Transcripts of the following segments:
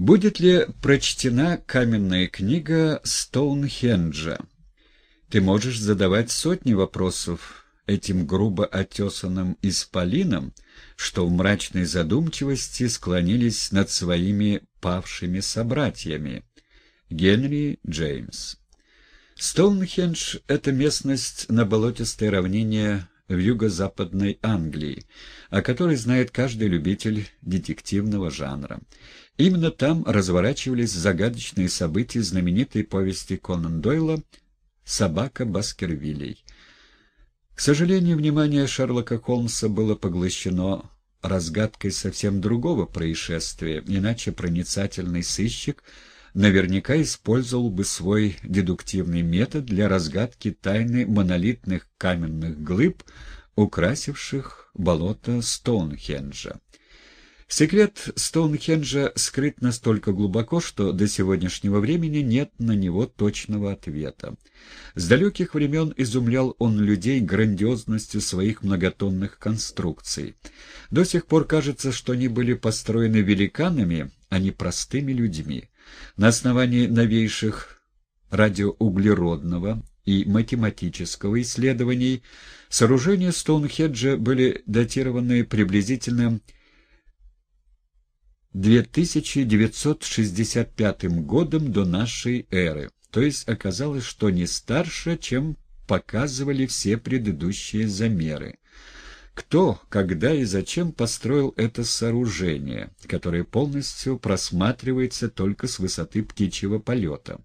Будет ли прочтена каменная книга Стоунхенджа? Ты можешь задавать сотни вопросов этим грубо отесанным исполинам, что в мрачной задумчивости склонились над своими павшими собратьями. Генри Джеймс Стоунхендж — это местность на болотистой равнине в юго-западной Англии, о которой знает каждый любитель детективного жанра. Именно там разворачивались загадочные события знаменитой повести Конан Дойла «Собака Баскервилей». К сожалению, внимание Шерлока Холмса было поглощено разгадкой совсем другого происшествия, иначе проницательный сыщик наверняка использовал бы свой дедуктивный метод для разгадки тайны монолитных каменных глыб, украсивших болото Стоунхенджа. Секрет Стоунхенджа скрыт настолько глубоко, что до сегодняшнего времени нет на него точного ответа. С далеких времен изумлял он людей грандиозностью своих многотонных конструкций. До сих пор кажется, что они были построены великанами, а не простыми людьми. На основании новейших радиоуглеродного и математического исследований сооружения Стоунхеджа были датированы приблизительно 2965 годом до нашей эры, то есть оказалось, что не старше, чем показывали все предыдущие замеры. Кто, когда и зачем построил это сооружение, которое полностью просматривается только с высоты птичьего полета?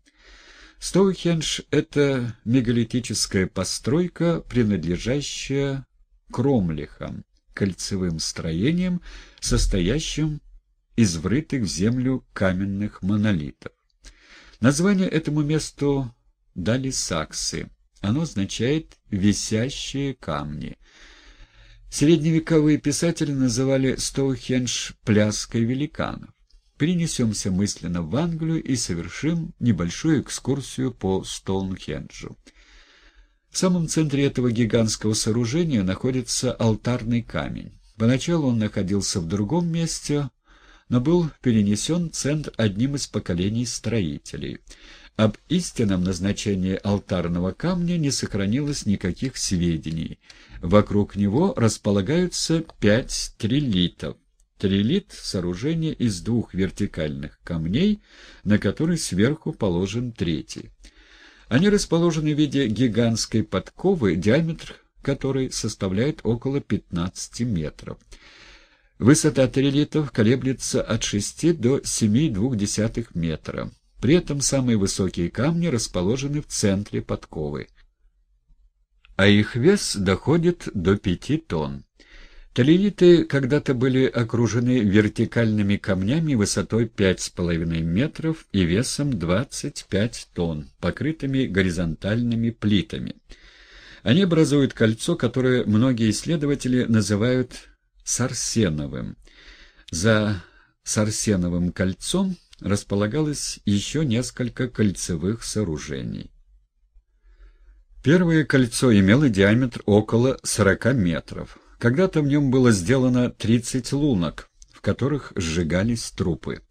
Стоухендж — это мегалитическая постройка, принадлежащая кромлихам, кольцевым строениям, состоящим из врытых в землю каменных монолитов. Название этому месту дали саксы. Оно означает «висящие камни». Средневековые писатели называли Стоухендж «пляской великанов». Перенесемся мысленно в Англию и совершим небольшую экскурсию по Стоунхенджу. В самом центре этого гигантского сооружения находится алтарный камень. Поначалу он находился в другом месте, но был перенесен в центр одним из поколений строителей. Об истинном назначении алтарного камня не сохранилось никаких сведений. Вокруг него располагаются пять трилитов. Трилит — сооружение из двух вертикальных камней, на который сверху положен третий. Они расположены в виде гигантской подковы, диаметр которой составляет около 15 метров. Высота трилитов колеблется от 6 до 7,2 метра. При этом самые высокие камни расположены в центре подковы, а их вес доходит до 5 тонн. Талииты когда-то были окружены вертикальными камнями высотой 5,5 метров и весом 25 тонн, покрытыми горизонтальными плитами. Они образуют кольцо, которое многие исследователи называют Сарсеновым. За Сарсеновым кольцом располагалось еще несколько кольцевых сооружений. Первое кольцо имело диаметр около 40 метров. Когда-то в нем было сделано 30 лунок, в которых сжигались трупы.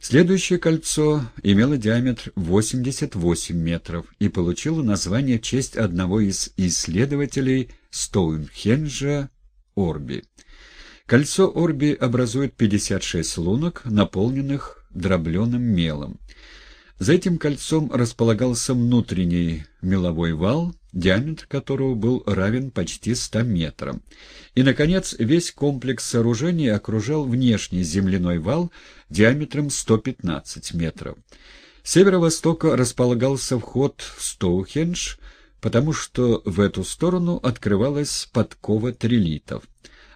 Следующее кольцо имело диаметр 88 метров и получило название в честь одного из исследователей Стоунхенджа Орби. Кольцо Орби образует 56 лунок, наполненных дробленым мелом. За этим кольцом располагался внутренний меловой вал, диаметр которого был равен почти 100 метрам. И, наконец, весь комплекс сооружений окружал внешний земляной вал диаметром 115 метров. С северо-востока располагался вход в Стоухендж, потому что в эту сторону открывалась подкова трилитов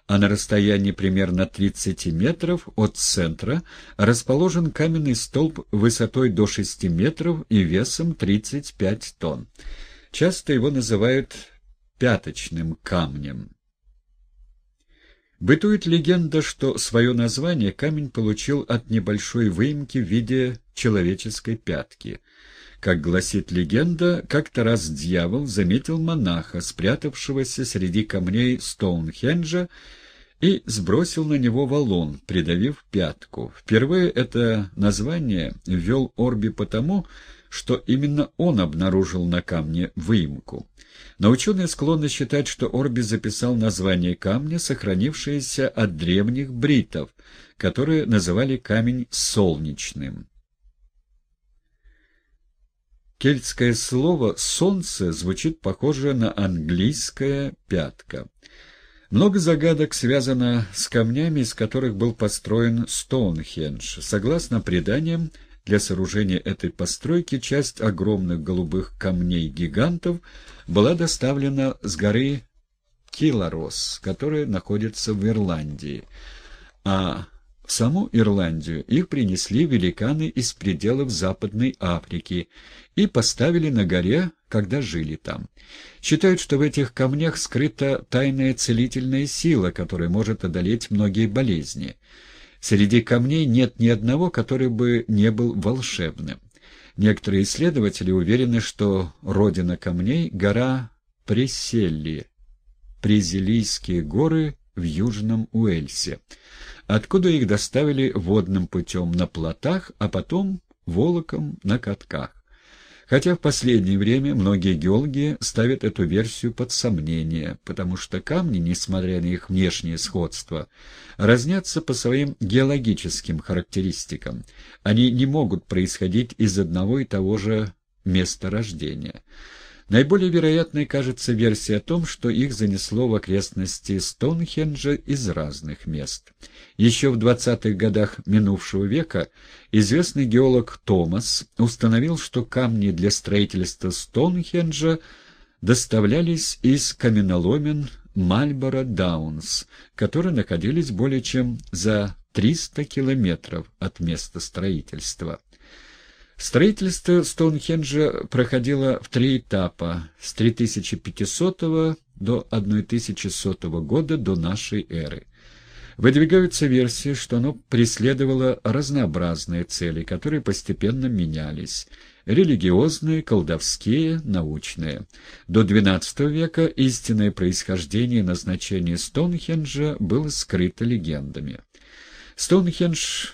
а на расстоянии примерно 30 метров от центра расположен каменный столб высотой до 6 метров и весом 35 тонн. Часто его называют «пяточным камнем». Бытует легенда, что свое название камень получил от небольшой выемки в виде человеческой пятки. Как гласит легенда, как-то раз дьявол заметил монаха, спрятавшегося среди камней Стоунхенджа, и сбросил на него валун, придавив пятку. Впервые это название ввел Орби потому, что именно он обнаружил на камне выемку. Но ученые склонны считать, что Орби записал название камня, сохранившееся от древних бритов, которые называли камень солнечным. Кельтское слово «солнце» звучит похоже на английское «пятка». Много загадок связано с камнями, из которых был построен Стоунхендж. Согласно преданиям, для сооружения этой постройки часть огромных голубых камней-гигантов была доставлена с горы Киларос, которая находится в Ирландии, а в саму Ирландию их принесли великаны из пределов Западной Африки и поставили на горе, когда жили там. Считают, что в этих камнях скрыта тайная целительная сила, которая может одолеть многие болезни. Среди камней нет ни одного, который бы не был волшебным. Некоторые исследователи уверены, что родина камней — гора Преселли, Презилийские горы в Южном Уэльсе откуда их доставили водным путем на плотах, а потом волоком на катках. Хотя в последнее время многие геологи ставят эту версию под сомнение, потому что камни, несмотря на их внешнее сходство, разнятся по своим геологическим характеристикам. Они не могут происходить из одного и того же места рождения. Наиболее вероятной кажется версия о том, что их занесло в окрестности Стоунхенджа из разных мест. Еще в 20-х годах минувшего века известный геолог Томас установил, что камни для строительства Стоунхенджа доставлялись из каменоломен Мальборо Даунс, которые находились более чем за 300 километров от места строительства. Строительство Стоунхенджа проходило в три этапа с 3500 до 1100 года до нашей эры. Выдвигаются версии, что оно преследовало разнообразные цели, которые постепенно менялись – религиозные, колдовские, научные. До XII века истинное происхождение и назначение Стоунхенджа было скрыто легендами. Стоунхендж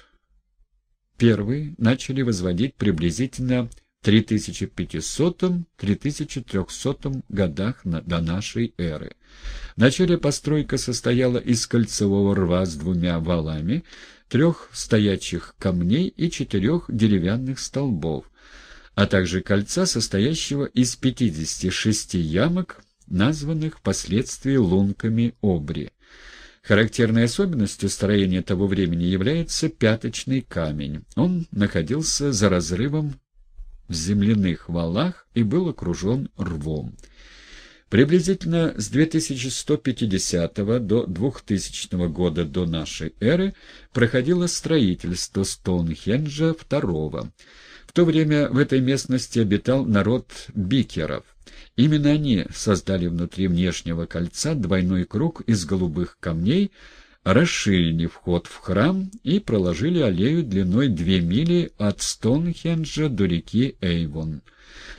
первый начали возводить приблизительно в 3500-3300 годах до нашей эры. Вначале постройка состояла из кольцевого рва с двумя валами, трех стоячих камней и четырех деревянных столбов, а также кольца, состоящего из 56 ямок, названных впоследствии лунками обри. Характерной особенностью строения того времени является пяточный камень. Он находился за разрывом в земляных валах и был окружен рвом. Приблизительно с 2150 до 2000 года до нашей эры проходило строительство Стоунхенджа II. В то время в этой местности обитал народ бикеров. Именно они создали внутри внешнего кольца двойной круг из голубых камней, расширили вход в храм и проложили аллею длиной две мили от Стоунхенджа до реки Эйвон.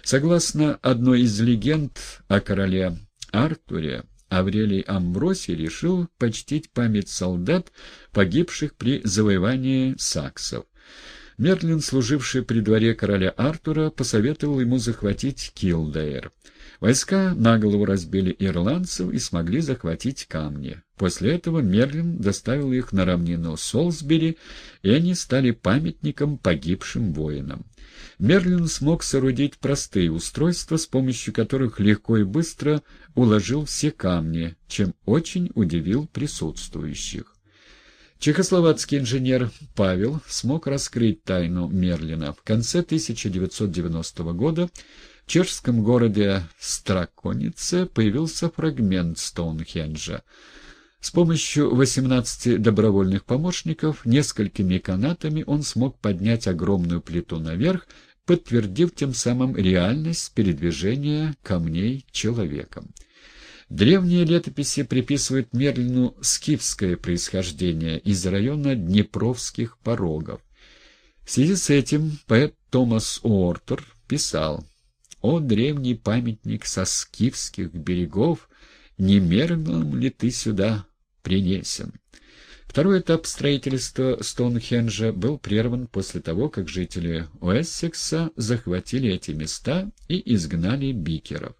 Согласно одной из легенд о короле Артуре, Аврелий Амбросий решил почтить память солдат, погибших при завоевании саксов. Мерлин, служивший при дворе короля Артура, посоветовал ему захватить Килдейр. Войска наголову разбили ирландцев и смогли захватить камни. После этого Мерлин доставил их на равнину Солсбери, и они стали памятником погибшим воинам. Мерлин смог соорудить простые устройства, с помощью которых легко и быстро уложил все камни, чем очень удивил присутствующих. Чехословацкий инженер Павел смог раскрыть тайну Мерлина. В конце 1990 года в чешском городе Страконице появился фрагмент Стоунхенджа. С помощью 18 добровольных помощников, несколькими канатами он смог поднять огромную плиту наверх, подтвердив тем самым реальность передвижения камней человеком. Древние летописи приписывают Мерлину скифское происхождение из района Днепровских порогов. В связи с этим поэт Томас Уортер писал «О древний памятник со скифских берегов, не мергнул ли ты сюда Принесен. Второй этап строительства Стоунхенджа был прерван после того, как жители Уэссекса захватили эти места и изгнали бикеров.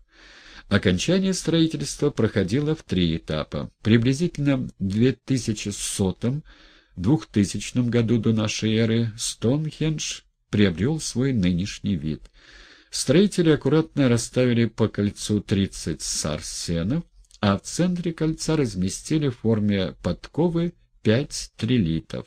Окончание строительства проходило в три этапа. Приблизительно в 2100-2000 году до нашей эры Стоунхендж приобрел свой нынешний вид. Строители аккуратно расставили по кольцу 30 сарсенов, а в центре кольца разместили в форме подковы пять трилитов.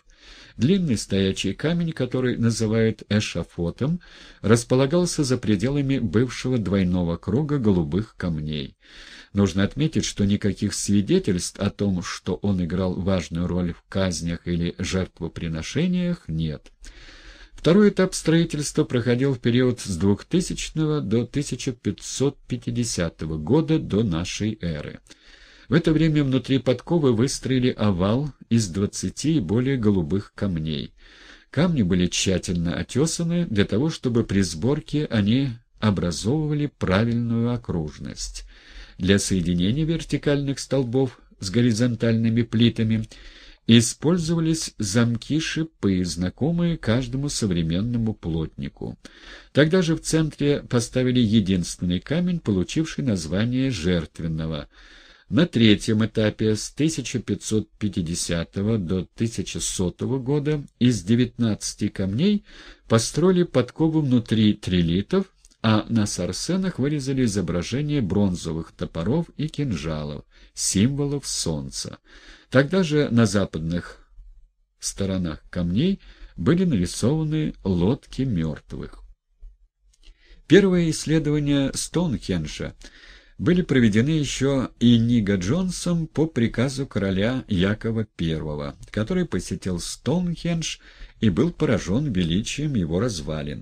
Длинный стоячий камень, который называют эшафотом, располагался за пределами бывшего двойного круга голубых камней. Нужно отметить, что никаких свидетельств о том, что он играл важную роль в казнях или жертвоприношениях, нет. Второй этап строительства проходил в период с 2000 до 1550 года до нашей эры. В это время внутри подковы выстроили овал из двадцати и более голубых камней. Камни были тщательно отесаны для того, чтобы при сборке они образовывали правильную окружность. Для соединения вертикальных столбов с горизонтальными плитами использовались замки-шипы, знакомые каждому современному плотнику. Тогда же в центре поставили единственный камень, получивший название жертвенного – на третьем этапе с 1550 до 1100 года из 19 камней построили подкову внутри трилитов, а на сарсенах вырезали изображения бронзовых топоров и кинжалов, символов солнца. Тогда же на западных сторонах камней были нарисованы лодки мертвых. Первое исследование Стоунхенджа были проведены еще и Нига Джонсом по приказу короля Якова I, который посетил Стоунхендж и был поражен величием его развалин.